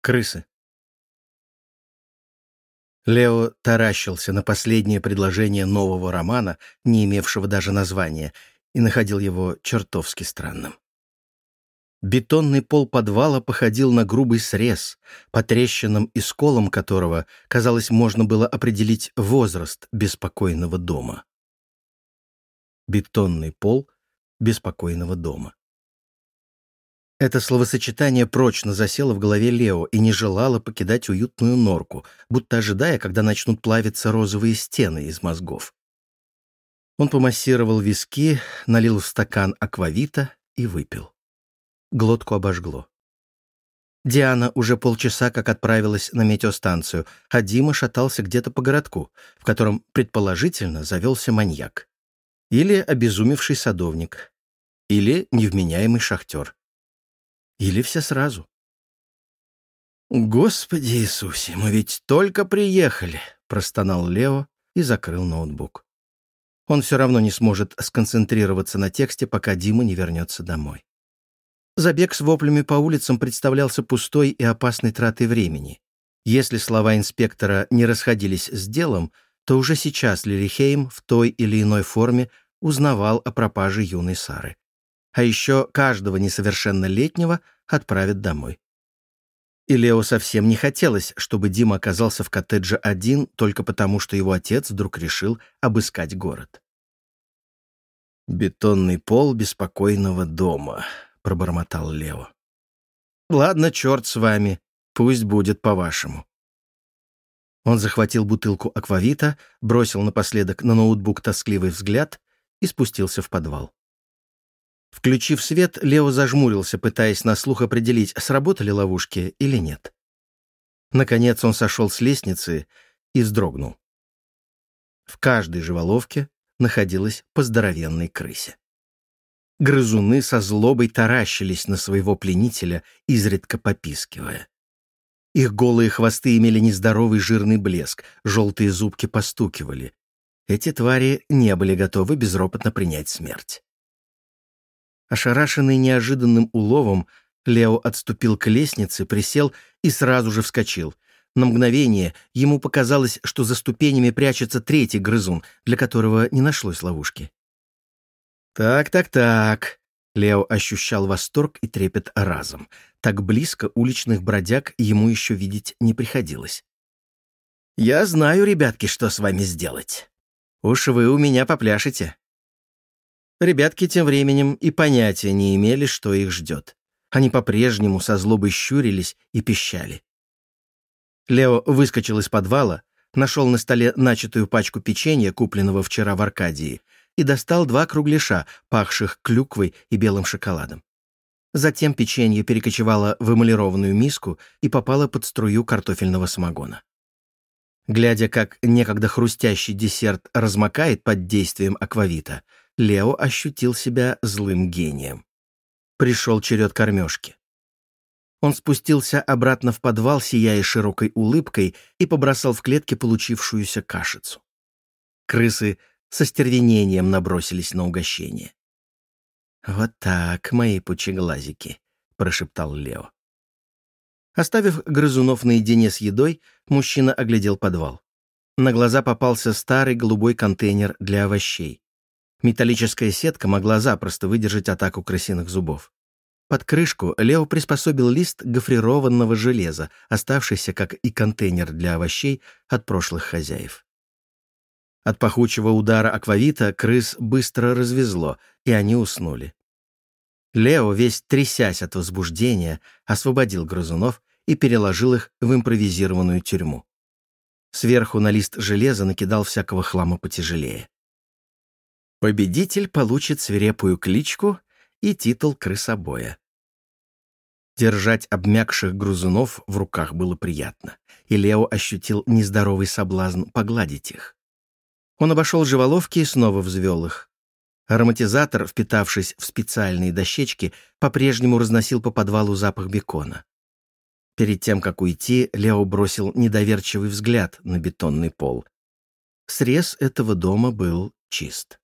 Крысы. Лео таращился на последнее предложение нового романа, не имевшего даже названия, и находил его чертовски странным. Бетонный пол подвала походил на грубый срез, по трещинам и сколам которого, казалось, можно было определить возраст беспокойного дома. Бетонный пол беспокойного дома. Это словосочетание прочно засело в голове Лео и не желало покидать уютную норку, будто ожидая, когда начнут плавиться розовые стены из мозгов. Он помассировал виски, налил в стакан аквавита и выпил. Глотку обожгло. Диана уже полчаса как отправилась на метеостанцию, а Дима шатался где-то по городку, в котором, предположительно, завелся маньяк. Или обезумевший садовник. Или невменяемый шахтер. Или все сразу. «Господи Иисусе, мы ведь только приехали!» — простонал Лео и закрыл ноутбук. Он все равно не сможет сконцентрироваться на тексте, пока Дима не вернется домой. Забег с воплями по улицам представлялся пустой и опасной тратой времени. Если слова инспектора не расходились с делом, то уже сейчас Лилихейм в той или иной форме узнавал о пропаже юной Сары а еще каждого несовершеннолетнего отправят домой. И Лео совсем не хотелось, чтобы Дима оказался в коттедже один только потому, что его отец вдруг решил обыскать город. «Бетонный пол беспокойного дома», — пробормотал Лео. «Ладно, черт с вами, пусть будет по-вашему». Он захватил бутылку аквавита, бросил напоследок на ноутбук тоскливый взгляд и спустился в подвал. Включив свет, Лео зажмурился, пытаясь на слух определить, сработали ловушки или нет. Наконец он сошел с лестницы и вздрогнул. В каждой живоловке находилась по здоровенной крысе. Грызуны со злобой таращились на своего пленителя, изредка попискивая. Их голые хвосты имели нездоровый жирный блеск, желтые зубки постукивали. Эти твари не были готовы безропотно принять смерть. Ошарашенный неожиданным уловом, Лео отступил к лестнице, присел и сразу же вскочил. На мгновение ему показалось, что за ступенями прячется третий грызун, для которого не нашлось ловушки. «Так-так-так», — Лео ощущал восторг и трепет разом. Так близко уличных бродяг ему еще видеть не приходилось. «Я знаю, ребятки, что с вами сделать. Уж вы у меня попляшете. Ребятки тем временем и понятия не имели, что их ждет. Они по-прежнему со злобой щурились и пищали. Лео выскочил из подвала, нашел на столе начатую пачку печенья, купленного вчера в Аркадии, и достал два кругляша, пахших клюквой и белым шоколадом. Затем печенье перекочевало в эмалированную миску и попало под струю картофельного самогона. Глядя, как некогда хрустящий десерт размокает под действием аквавита, Лео ощутил себя злым гением. Пришел черед кормежки. Он спустился обратно в подвал, сияя широкой улыбкой, и побросал в клетке получившуюся кашицу. Крысы со стервенением набросились на угощение. «Вот так, мои пучеглазики», — прошептал Лео. Оставив грызунов наедине с едой, мужчина оглядел подвал. На глаза попался старый голубой контейнер для овощей. Металлическая сетка могла запросто выдержать атаку крысиных зубов. Под крышку Лео приспособил лист гофрированного железа, оставшийся, как и контейнер для овощей, от прошлых хозяев. От пахучего удара аквавита крыс быстро развезло, и они уснули. Лео, весь трясясь от возбуждения, освободил грызунов и переложил их в импровизированную тюрьму. Сверху на лист железа накидал всякого хлама потяжелее. Победитель получит свирепую кличку и титул крысобоя. Держать обмякших грузунов в руках было приятно, и Лео ощутил нездоровый соблазн погладить их. Он обошел живоловки и снова взвел их. Ароматизатор, впитавшись в специальные дощечки, по-прежнему разносил по подвалу запах бекона. Перед тем, как уйти, Лео бросил недоверчивый взгляд на бетонный пол. Срез этого дома был чист.